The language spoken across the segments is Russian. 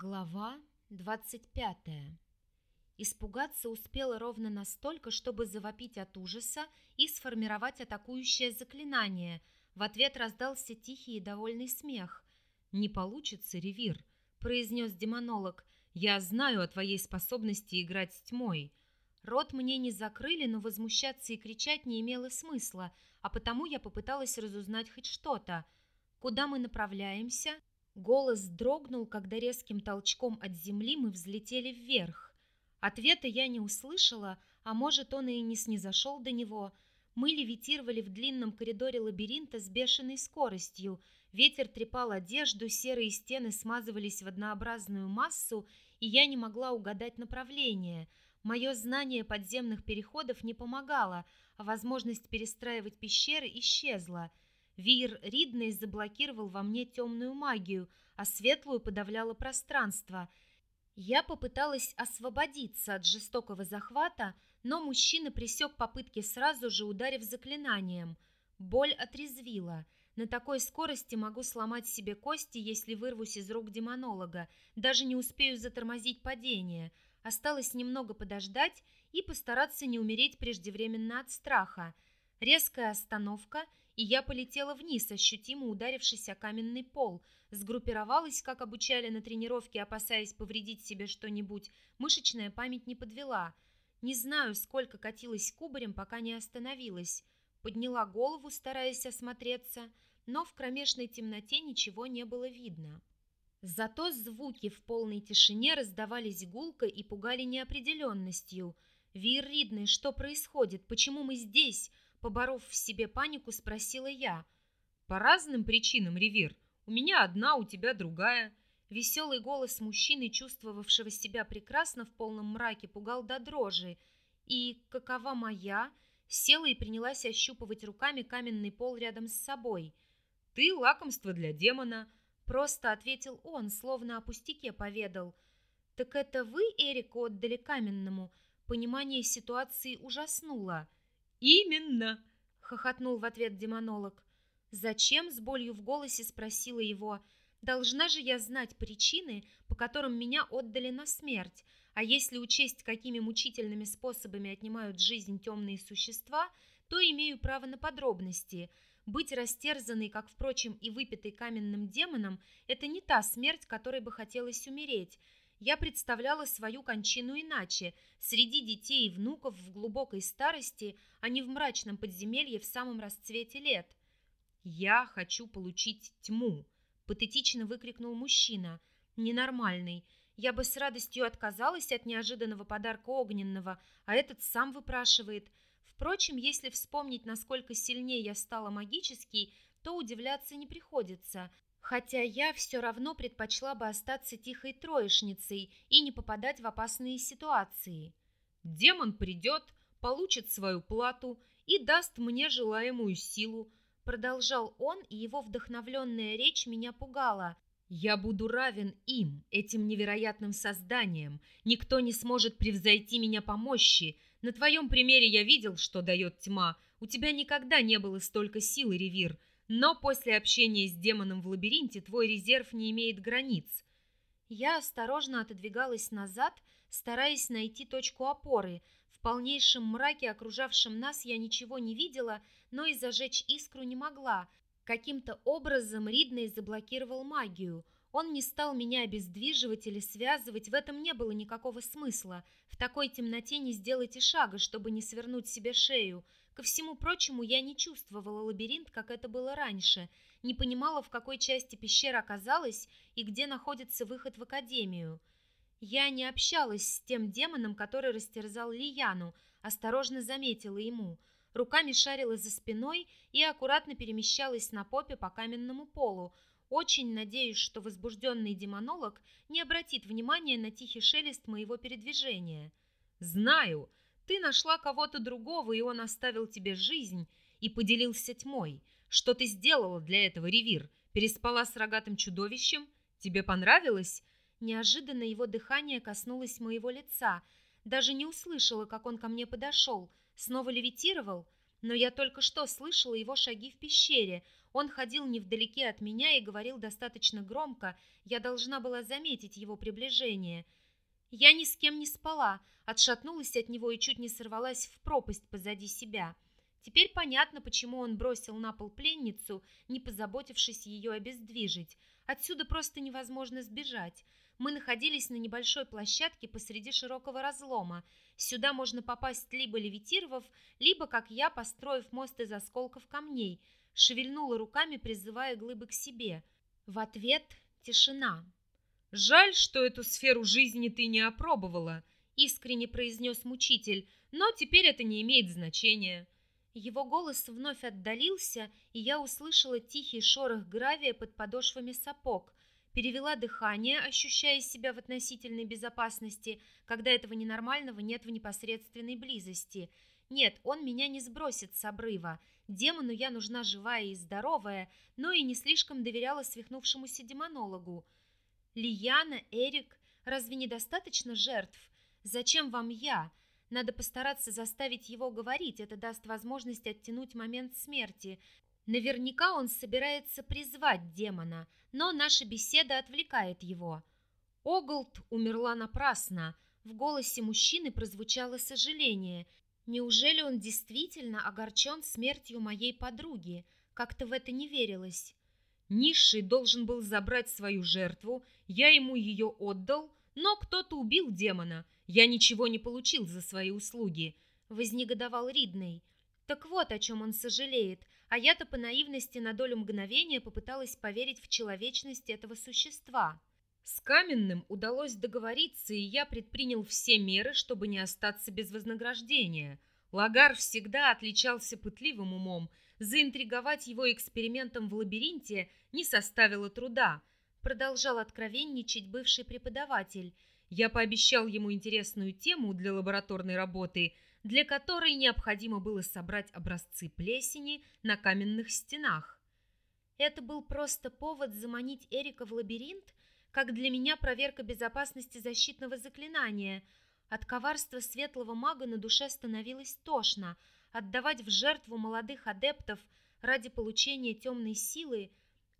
Глава 25. Испугаться успела ровно настолько, чтобы завопить от ужаса и сформировать атакующее заклинание. В ответ раздался тихий и довольный смех. «Не получится, Ревир», — произнес демонолог. «Я знаю о твоей способности играть с тьмой». Рот мне не закрыли, но возмущаться и кричать не имело смысла, а потому я попыталась разузнать хоть что-то. «Куда мы направляемся?» Голос дрогнул, когда резким толчком от земли мы взлетели вверх. Ответа я не услышала, а может, он и не снизошел до него. Мы левитировали в длинном коридоре лабиринта с бешеной скоростью. Ветер трепал одежду, серые стены смазывались в однообразную массу, и я не могла угадать направление. Мое знание подземных переходов не помогало, а возможность перестраивать пещеры исчезла — Вир Ридней заблокировал во мне темную магию, а светлую подавляло пространство. Я попыталась освободиться от жестокого захвата, но мужчина пресек попытки сразу же, ударив заклинанием. Боль отрезвила. На такой скорости могу сломать себе кости, если вырвусь из рук демонолога. Даже не успею затормозить падение. Осталось немного подождать и постараться не умереть преждевременно от страха. Резкая остановка — и я полетела вниз, ощутимо ударившись каменный пол. Сгруппировалась, как обучали на тренировке, опасаясь повредить себе что-нибудь. Мышечная память не подвела. Не знаю, сколько катилась кубарем, пока не остановилась. Подняла голову, стараясь осмотреться, но в кромешной темноте ничего не было видно. Зато звуки в полной тишине раздавались гулко и пугали неопределенностью. «Вир Ридный, что происходит? Почему мы здесь?» Поборов в себе панику, спросила я. «По разным причинам, Ревир. У меня одна, у тебя другая». Веселый голос мужчины, чувствовавшего себя прекрасно в полном мраке, пугал до дрожи. «И какова моя?» Села и принялась ощупывать руками каменный пол рядом с собой. «Ты лакомство для демона», — просто ответил он, словно о пустяке поведал. «Так это вы Эрику отдали каменному?» Понимание ситуации ужаснуло. «Именно!» — хохотнул в ответ демонолог. «Зачем?» — с болью в голосе спросила его. «Должна же я знать причины, по которым меня отдали на смерть. А если учесть, какими мучительными способами отнимают жизнь темные существа, то имею право на подробности. Быть растерзанной, как, впрочем, и выпитой каменным демоном, это не та смерть, которой бы хотелось умереть я представляла свою кончину иначе, среди детей и внуков в глубокой старости, а не в мрачном подземелье в самом расцвете лет. «Я хочу получить тьму!» — патетично выкрикнул мужчина. «Ненормальный. Я бы с радостью отказалась от неожиданного подарка огненного, а этот сам выпрашивает. Впрочем, если вспомнить, насколько сильнее я стала магический, то удивляться не приходится хотя я все равно предпочла бы остаться тихой троечницей и не попадать в опасные ситуации. Демон придет, получит свою плату и даст мне желаемую силу, продолжал он, и его вдохновленная речь меня пугала. Я буду равен им, этим невероятным созданиям. Никто не сможет превзойти меня по мощи. На твоем примере я видел, что дает тьма. У тебя никогда не было столько силы, Ревир. Но после общения с демоном в лабиринте твой резерв не имеет границ. Я осторожно отодвигалась назад, стараясь найти точку опоры. В полнейшем мраке, окружавшем нас, я ничего не видела, но и зажечь искру не могла. Каким-то образом Ридней заблокировал магию. Он не стал меня обездвиживать или связывать, в этом не было никакого смысла. В такой темноте не сделать и шага, чтобы не свернуть себе шею. Ко всему прочему, я не чувствовала лабиринт, как это было раньше, не понимала, в какой части пещеры оказалась и где находится выход в академию. Я не общалась с тем демоном, который растерзал Лияну, осторожно заметила ему. Руками шарила за спиной и аккуратно перемещалась на попе по каменному полу. Очень надеюсь, что возбужденный демонолог не обратит внимания на тихий шелест моего передвижения. «Знаю!» Ты нашла кого-то другого, и он оставил тебе жизнь и поделился тьмой. Что ты сделала для этого, Ревир? Переспала с рогатым чудовищем? Тебе понравилось?» Неожиданно его дыхание коснулось моего лица. Даже не услышала, как он ко мне подошел. Снова левитировал? Но я только что слышала его шаги в пещере. Он ходил невдалеке от меня и говорил достаточно громко, я должна была заметить его приближение. Я ни с кем не спала, отшатнулась от него и чуть не сорвалась в пропасть позади себя. Теперь понятно, почему он бросил на пол пленницу, не позаботившись ее обездвижить. Отсюда просто невозможно сбежать. Мы находились на небольшой площадке посреди широкого разлома. Сюда можно попасть либо левитировав, либо, как я, построив мост из осколков камней. Шевельнула руками, призывая глыбы к себе. В ответ тишина. «Жаль, что эту сферу жизни ты не опробовала», — искренне произнес мучитель, «но теперь это не имеет значения». Его голос вновь отдалился, и я услышала тихий шорох гравия под подошвами сапог перевела дыхание, ощущая себя в относительной безопасности, когда этого ненормального нет в непосредственной близости. Нет, он меня не сбросит с обрыва. Демону я нужна живая и здоровая, но и не слишком доверяла свихнувшемуся демонологу. Лияна, Эрик, разве недостаточно жертв? Зачем вам я? Надо постараться заставить его говорить, это даст возможность оттянуть момент смерти. Наверняка он собирается призвать демона, но наша беседа отвлекает его. Оголд умерла напрасно. В голосе мужчины прозвучало сожаление. Неужели он действительно огорчен смертью моей подруги? Как-то в это не верилось. Низший должен был забрать свою жертву, я ему ее отдал, но кто-то убил демона. Я ничего не получил за свои услуги. Вознегодовал Ридней. Так вот, о чем он сожалеет – а я-то по наивности на долю мгновения попыталась поверить в человечность этого существа. С Каменным удалось договориться, и я предпринял все меры, чтобы не остаться без вознаграждения. Лагар всегда отличался пытливым умом. Заинтриговать его экспериментом в лабиринте не составило труда. Продолжал откровенничать бывший преподаватель. Я пообещал ему интересную тему для лабораторной работы – для которой необходимо было собрать образцы плесени на каменных стенах. Это был просто повод заманить Эрика в лабиринт, как для меня проверка безопасности защитного заклинания. От коварства светлого мага на душе становилось тошно. Отдавать в жертву молодых адептов ради получения темной силы...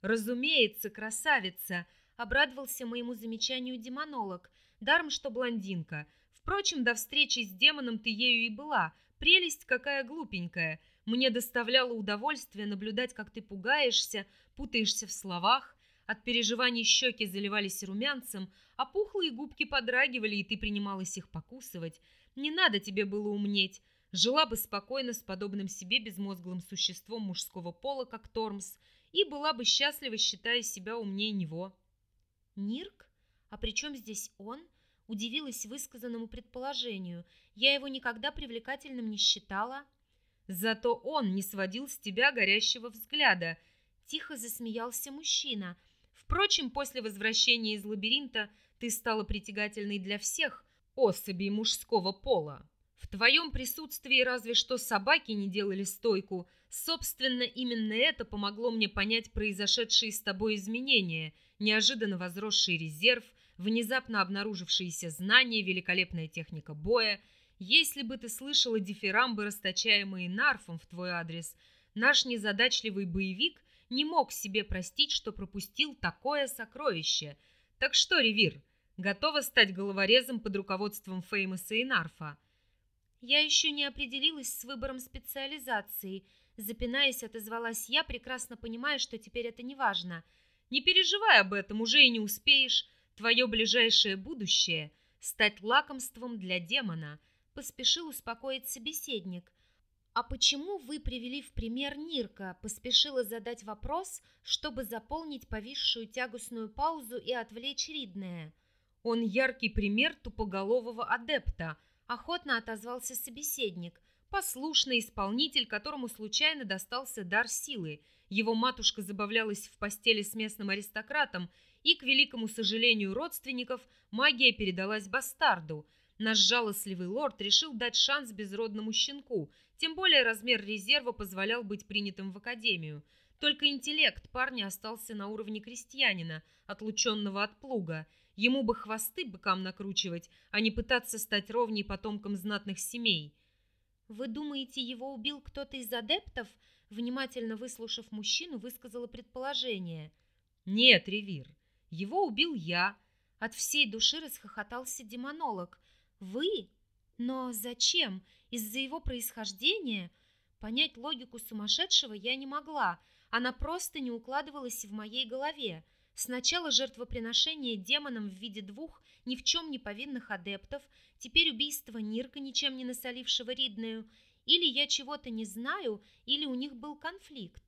«Разумеется, красавица!» — обрадовался моему замечанию демонолог. «Даром, что блондинка — Впрочем, до встречи с демоном ты ею и была. Прелесть какая глупенькая. Мне доставляло удовольствие наблюдать, как ты пугаешься, путаешься в словах. От переживаний щеки заливались румянцем, а пухлые губки подрагивали, и ты принималась их покусывать. Не надо тебе было умнеть. Жила бы спокойно с подобным себе безмозглым существом мужского пола, как Тормс, и была бы счастлива, считая себя умнее него. Нирк? А при чем здесь он? — Удивилась высказанному предположению. Я его никогда привлекательным не считала. Зато он не сводил с тебя горящего взгляда. Тихо засмеялся мужчина. Впрочем, после возвращения из лабиринта ты стала притягательной для всех особей мужского пола. В твоем присутствии разве что собаки не делали стойку. Собственно, именно это помогло мне понять произошедшие с тобой изменения, неожиданно возросший резерв – внезапно обнаружившиеся знания, великолепная техника боя. Если бы ты слышала дифирамбы, расточаемые Нарфом в твой адрес, наш незадачливый боевик не мог себе простить, что пропустил такое сокровище. Так что, Ревир, готова стать головорезом под руководством Феймоса и Нарфа? Я еще не определилась с выбором специализации. Запинаясь, отозвалась я, прекрасно понимая, что теперь это не важно. Не переживай об этом, уже и не успеешь. Твое ближайшее будущее — стать лакомством для демона, поспешил успокоить собеседник. А почему вы привели в пример Нирка? Поспешила задать вопрос, чтобы заполнить повисшую тягостную паузу и отвлечь Ридное. Он яркий пример тупоголового адепта, охотно отозвался собеседник. Послушный исполнитель, которому случайно достался дар силы. Его матушка забавлялась в постели с местным аристократом и, к великому сожалению родственников, магия передалась бастарду. Наш жалостливый лорд решил дать шанс безродному щенку, тем более размер резерва позволял быть принятым в академию. Только интеллект парня остался на уровне крестьянина, отлученного от плуга. Ему бы хвосты быкам накручивать, а не пытаться стать ровней потомкам знатных семей. «Вы думаете, его убил кто-то из адептов?» внимательно выслушав мужчину, высказала предположение. «Нет, Ревир, его убил я». От всей души расхохотался демонолог. «Вы? Но зачем? Из-за его происхождения?» Понять логику сумасшедшего я не могла. Она просто не укладывалась в моей голове. Сначала жертвоприношение демонам в виде двух ни в чем не повинных адептов, теперь убийство Нирка, ничем не насолившего Риднею. Или я чего-то не знаю, или у них был конфликт.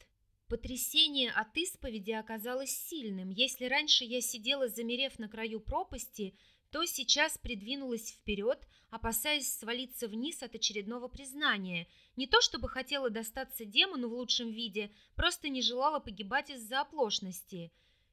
Потрясение от исповеди оказалось сильным. Если раньше я сидела, замерев на краю пропасти, то сейчас придвинулась вперед, опасаясь свалиться вниз от очередного признания. Не то чтобы хотела достаться демону в лучшем виде, просто не желала погибать из-за оплошности.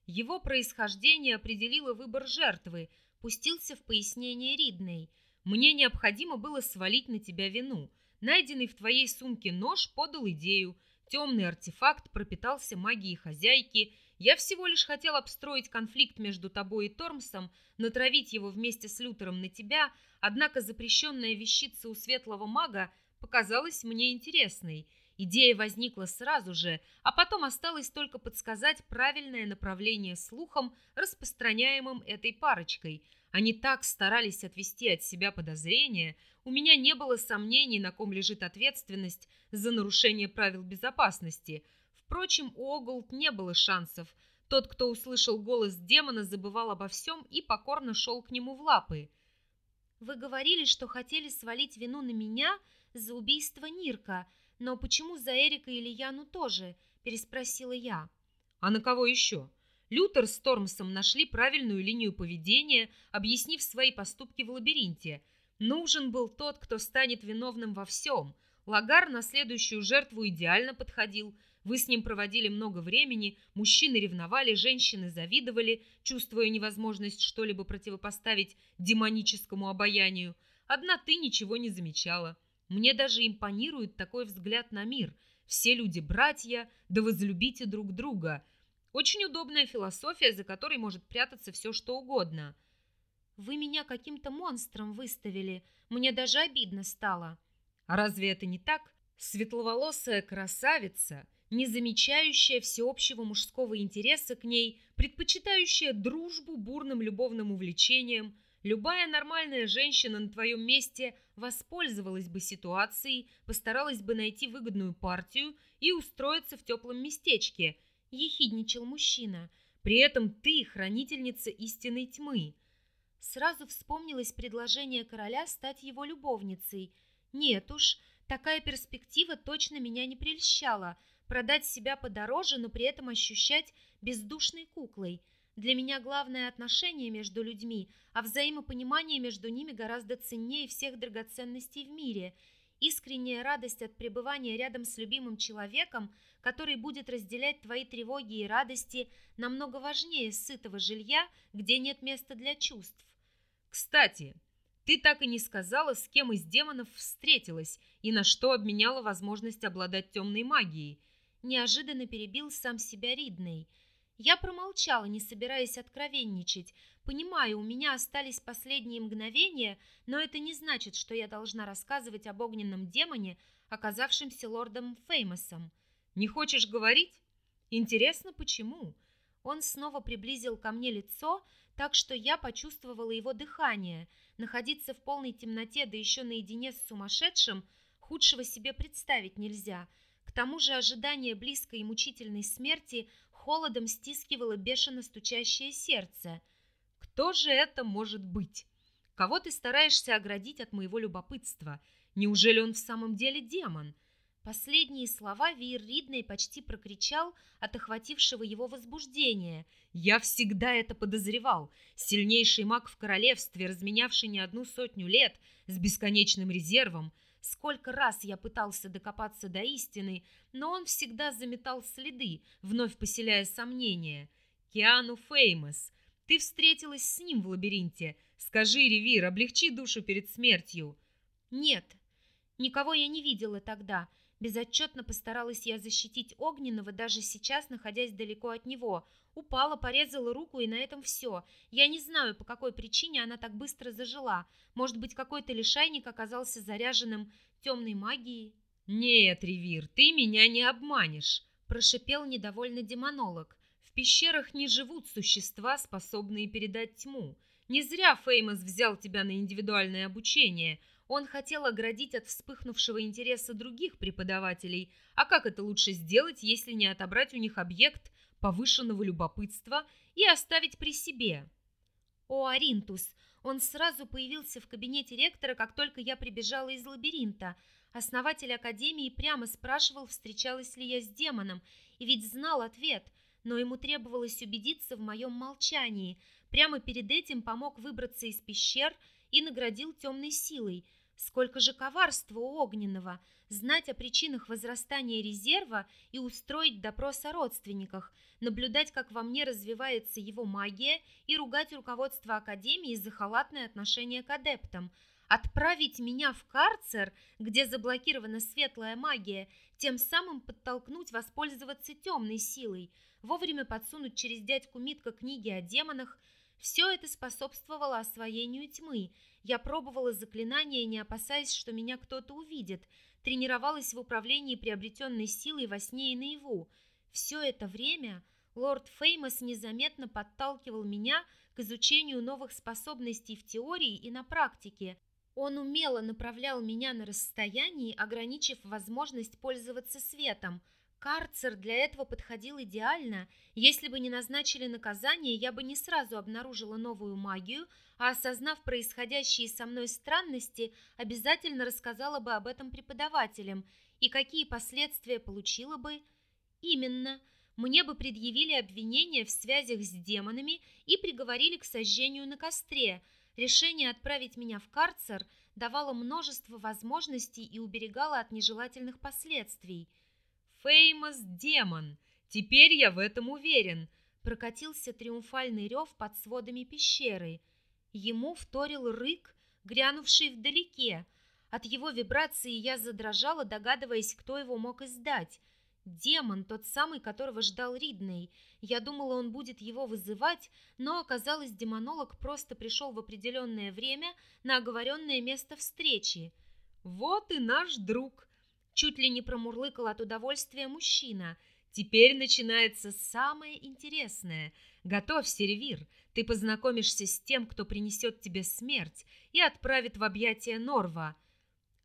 Его происхождение определило выбор жертвы, пустился в пояснение Ридней. Мне необходимо было свалить на тебя вину. Найденный в твоей сумке нож подал идею. Темный артефакт пропитался магией хозяйки. Я всего лишь хотел обстроить конфликт между тобой и Тормсом, натравить его вместе с Лютером на тебя, однако запрещенная вещица у светлого мага показалась мне интересной. Идея возникла сразу же, а потом осталось только подсказать правильное направление слухам, распространяемым этой парочкой. Они так старались отвести от себя подозрения, у меня не было сомнений, на ком лежит ответственность за нарушение правил безопасности. Впрочем, у Оголд не было шансов. Тот, кто услышал голос демона, забывал обо всем и покорно шел к нему в лапы. «Вы говорили, что хотели свалить вину на меня за убийство Нирка, но почему за Эрика или Яну тоже?» – переспросила я. «А на кого еще?» Лютер с Тормсом нашли правильную линию поведения, объяснив свои поступки в лабиринте. Нужен был тот, кто станет виновным во всем – Лагар на следующую жертву идеально подходил. Вы с ним проводили много времени, мужчины ревновали, женщины завидовали, чувствуя невозможность что-либо противопоставить демоническому обаянию. Одна ты ничего не замечала. Мне даже импонирует такой взгляд на мир. Все люди братья, да возлюбите друг друга. Очень удобная философия, за которой может прятаться все, что угодно. Вы меня каким-то монстром выставили. Мне даже обидно стало. А разве это не так? Светловолосая красавица, не замечающая всеобщего мужского интереса к ней, предпочитающая дружбу бурным любовным увлечениям, любая нормальная женщина на твоем месте воспользовалась бы ситуацией, постаралась бы найти выгодную партию и устроиться в теплом местечке, ехидничал мужчина. При этом ты хранительница истинной тьмы. Сразу вспомнилось предложение короля стать его любовницей – нет уж, такая перспектива точно меня не прельщала. Продать себя подороже, но при этом ощущать бездушной куклой. Для меня главное отношение между людьми, а взаимопонимание между ними гораздо ценнее всех драгоценностей в мире. Искренняя радость от пребывания рядом с любимым человеком, который будет разделять твои тревоги и радости, намного важнее сытого жилья, где нет места для чувств. Кстати, ты так и не сказала, с кем из демонов встретилась и на что обменяла возможность обладать темной магией. Неожиданно перебил сам себя Ридней. Я промолчала, не собираясь откровенничать. Понимаю, у меня остались последние мгновения, но это не значит, что я должна рассказывать об огненном демоне, оказавшемся лордом Феймосом. Не хочешь говорить? Интересно, почему? Он снова приблизил ко мне лицо, так что я почувствовала его дыхание – Находиться в полной темноте, да еще наедине с сумасшедшим, худшего себе представить нельзя. К тому же ожидание близкой и мучительной смерти холодом стискивало бешено стучащее сердце. Кто же это может быть? Кого ты стараешься оградить от моего любопытства? Неужели он в самом деле демон?» Последние слова Вир Ридней почти прокричал от охватившего его возбуждения. «Я всегда это подозревал. Сильнейший маг в королевстве, разменявший не одну сотню лет, с бесконечным резервом. Сколько раз я пытался докопаться до истины, но он всегда заметал следы, вновь поселяя сомнения. Киану Феймос, ты встретилась с ним в лабиринте. Скажи, Ревир, облегчи душу перед смертью». «Нет, никого я не видела тогда». Безотчетно постаралась я защитить Огненного, даже сейчас, находясь далеко от него. Упала, порезала руку, и на этом все. Я не знаю, по какой причине она так быстро зажила. Может быть, какой-то лишайник оказался заряженным темной магией? «Нет, Ревир, ты меня не обманешь», – прошипел недовольно демонолог. «В пещерах не живут существа, способные передать тьму. Не зря Феймос взял тебя на индивидуальное обучение. Он хотел оградить от вспыхнувшего интереса других преподавателей. А как это лучше сделать, если не отобрать у них объект повышенного любопытства и оставить при себе?» «О, Аринтус, он сразу появился в кабинете ректора, как только я прибежала из лабиринта. Основатель академии прямо спрашивал, встречалась ли я с демоном, и ведь знал ответ, но ему требовалось убедиться в моем молчании. Прямо перед этим помог выбраться из пещер и наградил темной силой. Сколько же коварства у огненного! Знать о причинах возрастания резерва и устроить допрос о родственниках – наблюдать, как во мне развивается его магия, и ругать руководство Академии за халатное отношение к адептам. Отправить меня в карцер, где заблокирована светлая магия, тем самым подтолкнуть воспользоваться темной силой, вовремя подсунуть через дядьку Митка книги о демонах. Все это способствовало освоению тьмы. Я пробовала заклинания, не опасаясь, что меня кто-то увидит. Тренировалась в управлении приобретенной силой во сне и наяву. Все это время лорд Феймос незаметно подталкивал меня к изучению новых способностей в теории и на практике. Он умело направлял меня на расстоянии, ограничив возможность пользоваться светом. Карцер для этого подходил идеально. Если бы не назначили наказание, я бы не сразу обнаружила новую магию, а осознав происходящие со мной странности, обязательно рассказала бы об этом преподавателям. И какие последствия получила бы? Именно – мне бы предъявили обвинения в связях с демонами и приговорили к сожжению на костре. Решение отправить меня в карцер давало множество возможностей и уберегало от нежелательных последствий. «Феймос демон! Теперь я в этом уверен!» Прокатился триумфальный рев под сводами пещеры. Ему вторил рык, грянувший вдалеке. От его вибрации я задрожала, догадываясь, кто его мог издать. Демон, тот самый, которого ждал Ридней. Я думала, он будет его вызывать, но оказалось, демонолог просто пришел в определенное время на оговоренное место встречи. «Вот и наш друг!» Чуть ли не промурлыкал от удовольствия мужчина. «Теперь начинается самое интересное. Готовься, Ревир, ты познакомишься с тем, кто принесет тебе смерть и отправит в объятия Норва».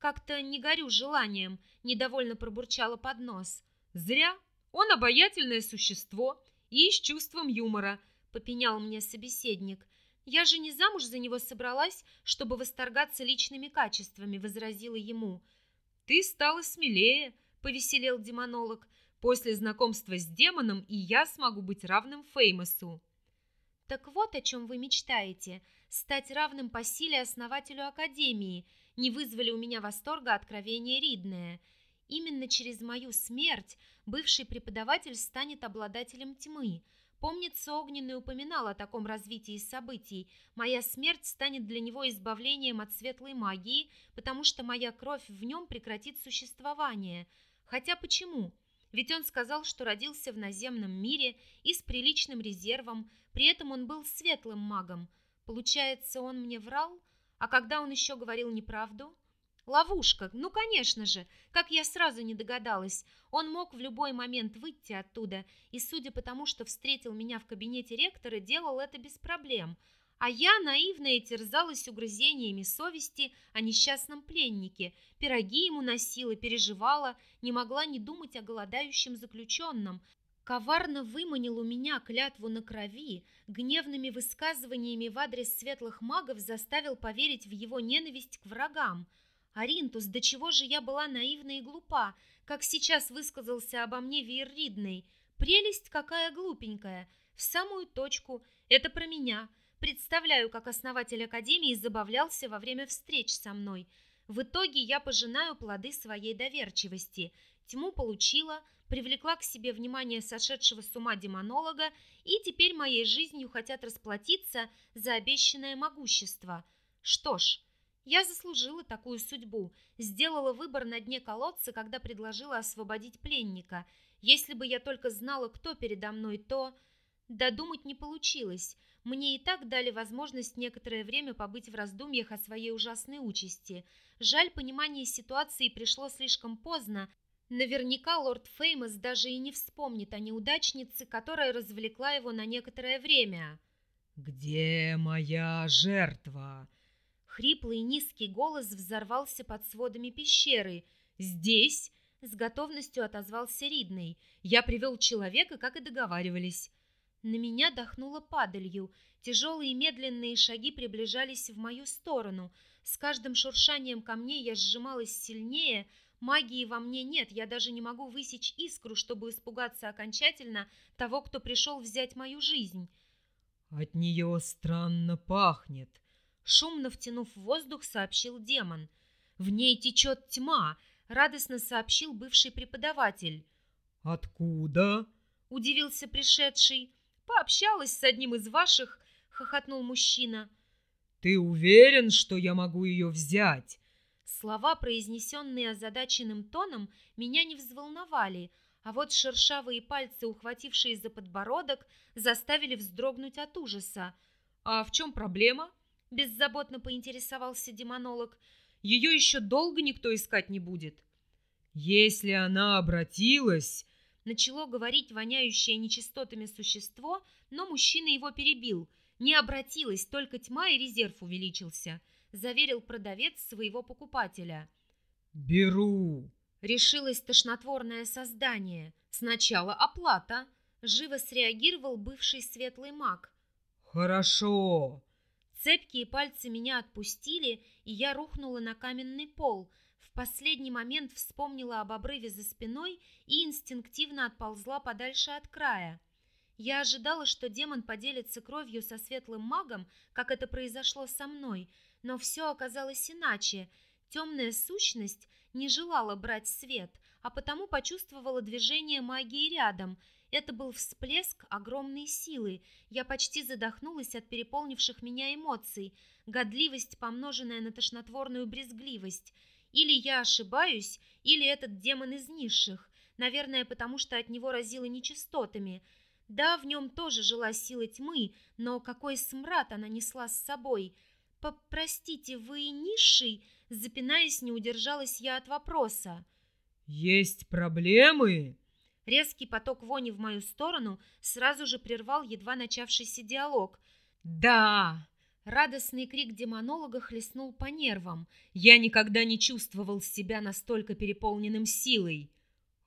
«Как-то не горю желанием», — недовольно пробурчала под нос. Зря. Он обаятельное существо и с чувством юмора, попенял мне собеседник. Я же не замуж за него собралась, чтобы восторгаться личными качествами, возразила ему. Ты стала смелее, повеселел демонолог. После знакомства с демоном и я смогу быть равным Феймосу. Так вот о чем вы мечтаете, стать равным по силе основателю Академии. Не вызвали у меня восторга откровения Ридное. Именно через мою смерть бывший преподаватель станет обладателем тьмы. Помнится, Огненный упоминал о таком развитии событий. Моя смерть станет для него избавлением от светлой магии, потому что моя кровь в нем прекратит существование. Хотя почему? Ведь он сказал, что родился в наземном мире и с приличным резервом, при этом он был светлым магом. Получается, он мне врал? А когда он еще говорил неправду? Ловушка, ну, конечно же, как я сразу не догадалась. Он мог в любой момент выйти оттуда, и, судя по тому, что встретил меня в кабинете ректора, делал это без проблем. А я наивно и терзалась угрызениями совести о несчастном пленнике. Пироги ему носила, переживала, не могла не думать о голодающем заключенном. Коварно выманил у меня клятву на крови, гневными высказываниями в адрес светлых магов заставил поверить в его ненависть к врагам – Аринтус, до чего же я была наивна и глупа, как сейчас высказался обо мне Вейрридный. Прелесть какая глупенькая, в самую точку, это про меня. Представляю, как основатель Академии забавлялся во время встреч со мной. В итоге я пожинаю плоды своей доверчивости. Тьму получила, привлекла к себе внимание сошедшего с ума демонолога, и теперь моей жизнью хотят расплатиться за обещанное могущество. Что ж, я заслужила такую судьбу, сделала выбор на дне колодца, когда предложила освободить пленника. Если бы я только знала, кто передо мной, то... Додумать не получилось. Мне и так дали возможность некоторое время побыть в раздумьях о своей ужасной участи. Жаль, понимание ситуации пришло слишком поздно. Наверняка лорд Феймос даже и не вспомнит о неудачнице, которая развлекла его на некоторое время. «Где моя жертва?» Хриплый низкий голос взорвался под сводами пещеры. «Здесь!» — с готовностью отозвался Ридней. «Я привел человека, как и договаривались». На меня дохнуло падалью. Тяжелые медленные шаги приближались в мою сторону. С каждым шуршанием камней я сжималась сильнее. Магии во мне нет, я даже не могу высечь искру, чтобы испугаться окончательно того, кто пришел взять мою жизнь. «От нее странно пахнет», — шумно втянув воздух, сообщил демон. «В ней течет тьма», — радостно сообщил бывший преподаватель. «Откуда?» — удивился пришедший. Пообщалась с одним из ваших, хохотнул мужчина. Ты уверен, что я могу ее взять? Слова, произнесенные озадаченным тоном, меня не взволновали, а вот шершавые пальцы, ухватившие за подбородок, заставили вздрогнуть от ужаса. «А в чем проблема?» – беззаботно поинтересовался демонолог. «Ее еще долго никто искать не будет». «Если она обратилась, Начало говорить воняющее нечистотами существо, но мужчина его перебил. Не обратилась, только тьма и резерв увеличился, заверил продавец своего покупателя. «Беру!» Решилось тошнотворное создание. Сначала оплата. Живо среагировал бывший светлый маг. «Хорошо!» Цепкие пальцы меня отпустили, и я рухнула на каменный пол – в последний момент вспомнила об обрыве за спиной и инстинктивно отползла подальше от края. Я ожидала, что демон поделится кровью со светлым магом, как это произошло со мной, но все оказалось иначе. Темная сущность не желала брать свет, а потому почувствовала движение магии рядом. Это был всплеск огромной силы. Я почти задохнулась от переполнивших меня эмоций. Годливость, помноженная на тошнотворную брезгливость – или я ошибаюсь, или этот демон из низших, наверное, потому что от него разило нечистотами. Да, в нем тоже жила сила тьмы, но какой смрад она несла с собой. «Простите, вы низший?» Запинаясь, не удержалась я от вопроса. «Есть проблемы?» Резкий поток вони в мою сторону сразу же прервал едва начавшийся диалог. «Да!» Радостный крик демонолога хлестнул по нервам. Я никогда не чувствовал себя настолько переполненным силой.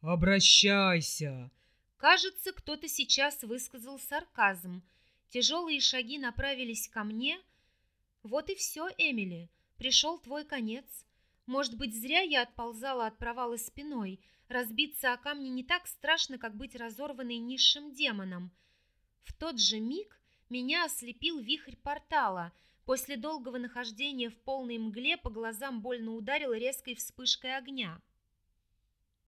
«Обращайся!» Кажется, кто-то сейчас высказал сарказм. Тяжелые шаги направились ко мне. Вот и все, Эмили. Пришел твой конец. Может быть, зря я отползала от провала спиной. Разбиться о камни не так страшно, как быть разорванной низшим демоном. В тот же миг меня ослепил вихрь портала. После долгого нахождения в полной мгле по глазам больно ударило резкой вспышкой огня.